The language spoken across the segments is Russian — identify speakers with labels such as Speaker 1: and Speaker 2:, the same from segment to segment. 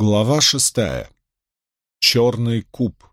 Speaker 1: Глава шестая. Черный куб.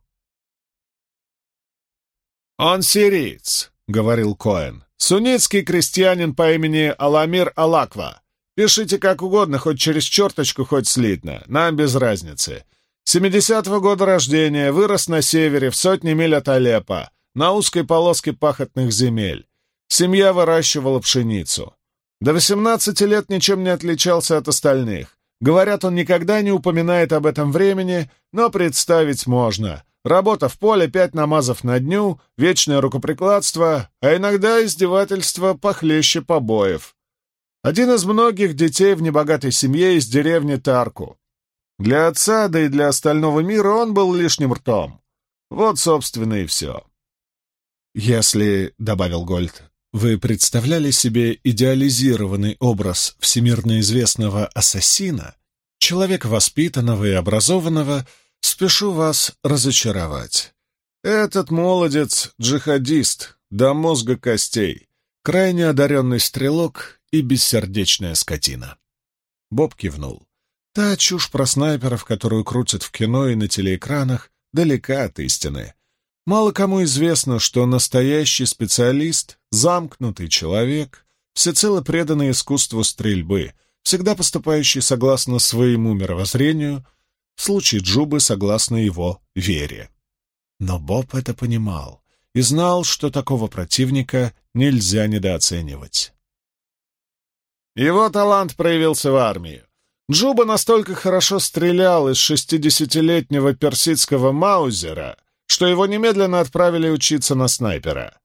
Speaker 2: «Он сириец», — говорил Коэн. «Суннитский крестьянин по имени Аламир Алаква. Пишите как угодно, хоть через черточку, хоть слитно. Нам без разницы. Семидесятого года рождения, вырос на севере, в сотни миль от Алеппо, на узкой полоске пахотных земель. Семья выращивала пшеницу. До восемнадцати лет ничем не отличался от остальных. Говорят, он никогда не упоминает об этом времени, но представить можно. Работа в поле, пять намазов на дню, вечное рукоприкладство, а иногда издевательство похлеще побоев. Один из многих детей в небогатой семье из деревни Тарку. Для отца, да и для остального мира он был лишним ртом. Вот, собственно, и все.
Speaker 1: «Если, — добавил Гольд, — вы представляли себе идеализированный образ всемирно известного ассасина, человека воспитанного и образованного, спешу вас разочаровать. Этот молодец — джихадист, до мозга костей, крайне одаренный стрелок и бессердечная скотина». Боб кивнул. Та чушь про снайперов, которую крутят в кино и на телеэкранах, далека от истины. Мало кому известно, что настоящий специалист, замкнутый человек, всецело преданный искусству стрельбы, всегда поступающий согласно своему мировоззрению, в случае Джубы согласно его вере. Но Боб это понимал и знал, что такого противника нельзя недооценивать.
Speaker 2: Его талант проявился в армии. Джуба настолько хорошо стрелял из шестидесятилетнего персидского маузера, что его немедленно отправили учиться на снайпера.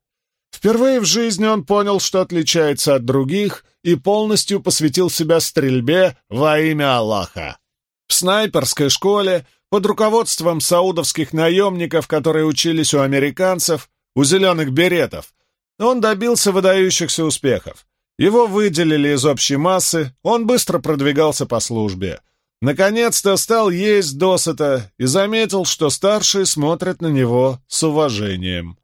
Speaker 2: Впервые в жизни он понял, что отличается от других, и полностью посвятил себя стрельбе во имя Аллаха. В снайперской школе, под руководством саудовских наемников, которые учились у американцев, у зеленых беретов, он добился выдающихся успехов. Его выделили из общей массы, он быстро продвигался по службе. Наконец-то стал есть досыта и заметил, что старшие смотрят на него с уважением.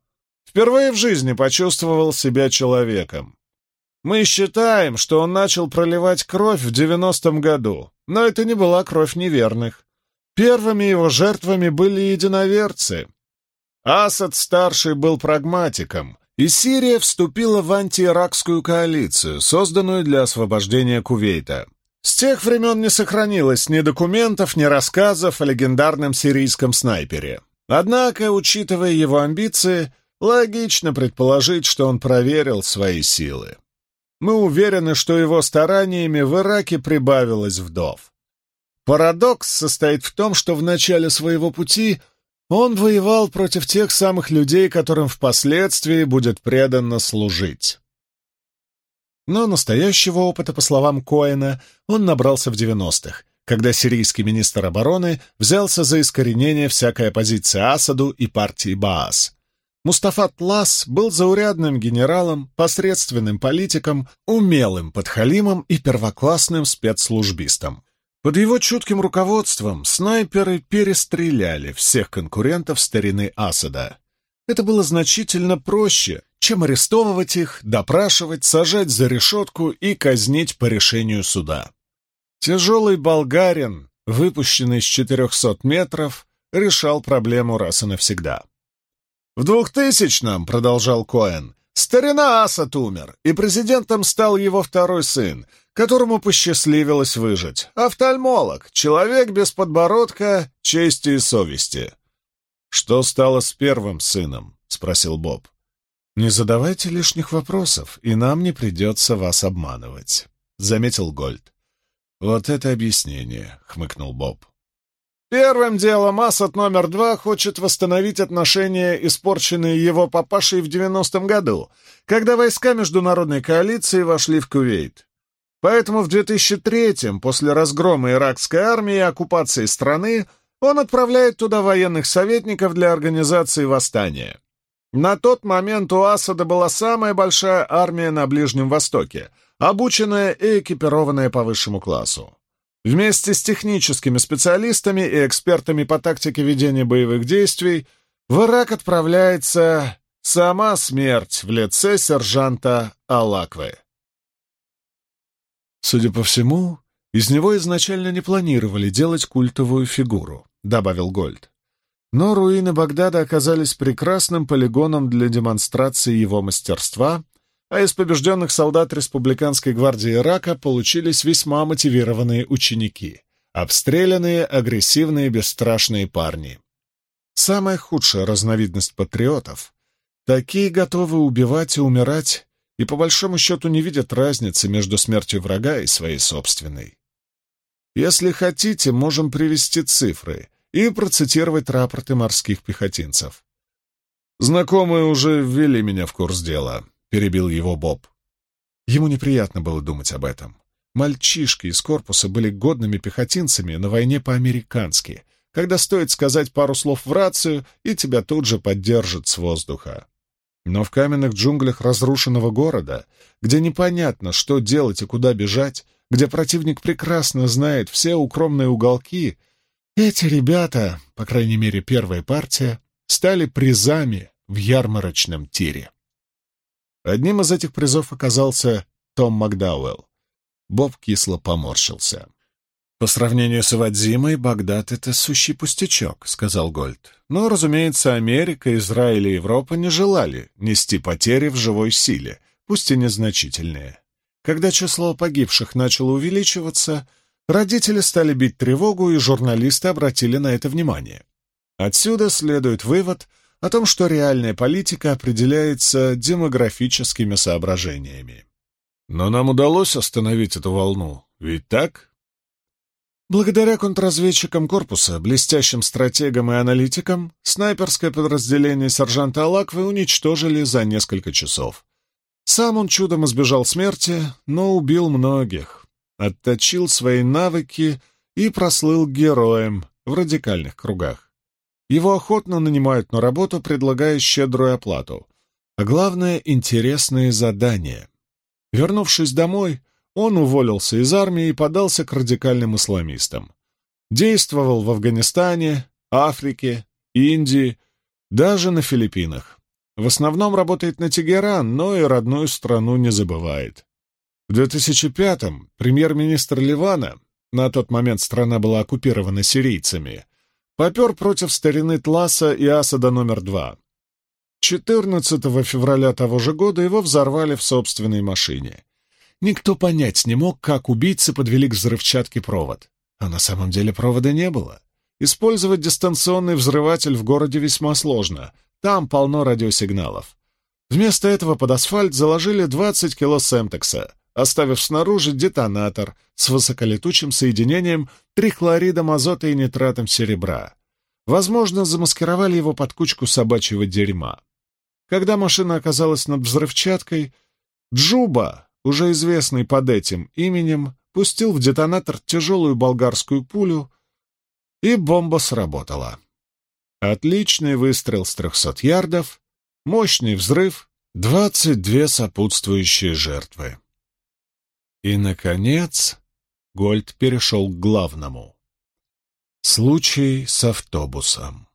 Speaker 2: Впервые в жизни почувствовал себя человеком. Мы считаем, что он начал проливать кровь в девяностом году, но это не была кровь неверных. Первыми его жертвами были единоверцы. Асад-старший был прагматиком, и Сирия вступила в антииракскую коалицию, созданную для освобождения Кувейта. С тех времен не сохранилось ни документов, ни рассказов о легендарном сирийском снайпере. Однако, учитывая его амбиции, логично предположить, что он проверил свои силы. Мы уверены, что его стараниями в Ираке прибавилось вдов. Парадокс состоит в том, что в начале своего пути он воевал против тех самых людей, которым впоследствии будет преданно служить. Но настоящего опыта, по словам Коэна, он набрался в 90-х, когда сирийский министр обороны взялся за искоренение всякой оппозиции Асаду и партии Баас. Мустафа Тлас был заурядным генералом, посредственным политиком, умелым подхалимом и первоклассным спецслужбистом. Под его чутким руководством снайперы перестреляли всех конкурентов старины Асада. Это было значительно проще, чем арестовывать их, допрашивать, сажать за решетку и казнить по решению суда. Тяжелый болгарин, выпущенный с 400 метров, решал проблему раз и навсегда. «В двухтысячном, — продолжал Коэн, — старина Асад умер, и президентом стал его второй сын, которому посчастливилось выжить. Офтальмолог, человек без подбородка, чести и совести. «Что стало с первым сыном?» — спросил Боб. «Не задавайте лишних вопросов, и нам не придется вас обманывать», — заметил Гольд. «Вот это объяснение», — хмыкнул Боб. «Первым делом Асад номер два хочет восстановить отношения, испорченные его папашей в девяностом году, когда войска международной коалиции вошли в Кувейт. Поэтому в 2003-м, после разгрома иракской армии и оккупации страны, он отправляет туда военных советников для организации восстания. На тот момент у Асада была самая большая армия на Ближнем Востоке, обученная и экипированная по высшему классу. Вместе с техническими специалистами и экспертами по тактике ведения боевых действий в Ирак отправляется сама смерть в лице сержанта Алаквы. Судя по всему,
Speaker 1: Из него изначально не планировали делать культовую фигуру, добавил Гольд. Но руины Багдада оказались прекрасным полигоном для демонстрации его мастерства, а из побежденных солдат Республиканской гвардии Ирака получились весьма мотивированные ученики, обстрелянные, агрессивные, бесстрашные парни. Самая худшая разновидность патриотов — такие готовы убивать и умирать, и по большому счету не видят разницы между смертью врага и своей собственной. Если хотите, можем привести цифры и процитировать рапорты морских пехотинцев. «Знакомые уже ввели меня в курс дела», — перебил его Боб. Ему неприятно было думать об этом. Мальчишки из корпуса были годными пехотинцами на войне по-американски, когда стоит сказать пару слов в рацию, и тебя тут же поддержат с воздуха. Но в каменных джунглях разрушенного города, где непонятно, что делать и куда бежать, где противник прекрасно знает все укромные уголки, эти ребята, по крайней мере первая партия, стали призами в ярмарочном тире. Одним из этих призов оказался Том Макдауэлл. Боб кисло поморщился. «По сравнению с Ивадзимой, Багдад — это сущий пустячок», — сказал Гольд. «Но, разумеется, Америка, Израиль и Европа не желали нести потери в живой силе, пусть и незначительные. Когда число погибших начало увеличиваться, родители стали бить тревогу, и журналисты обратили на это внимание. Отсюда следует вывод о том, что реальная политика определяется демографическими соображениями. Но нам удалось остановить эту волну, ведь так? Благодаря контрразведчикам корпуса, блестящим стратегам и аналитикам, снайперское подразделение сержанта Алаквы уничтожили за несколько часов. Сам он чудом избежал смерти, но убил многих, отточил свои навыки и прослыл героем в радикальных кругах. Его охотно нанимают на работу, предлагая щедрую оплату, а главное — интересные задания. Вернувшись домой, он уволился из армии и подался к радикальным исламистам. Действовал в Афганистане, Африке, Индии, даже на Филиппинах. В основном работает на Тегеран, но и родную страну не забывает. В 2005-м премьер-министр Ливана, на тот момент страна была оккупирована сирийцами, попер против старины Тласа и Асада номер два. 14 февраля того же года его взорвали в собственной машине. Никто понять не мог, как убийцы подвели к взрывчатке провод. А на самом деле провода не было. Использовать дистанционный взрыватель в городе весьма сложно, там полно радиосигналов. Вместо этого под асфальт заложили 20 кило семтекса, оставив снаружи детонатор с высоколетучим соединением трихлоридом азота и нитратом серебра. Возможно, замаскировали его под кучку собачьего дерьма. Когда машина оказалась над взрывчаткой, Джуба, уже известный под этим именем, пустил в детонатор тяжелую болгарскую пулю, и бомба сработала. Отличный выстрел с трехсот ярдов, мощный взрыв, двадцать две сопутствующие жертвы. И, наконец, Гольд перешел к главному. Случай с автобусом.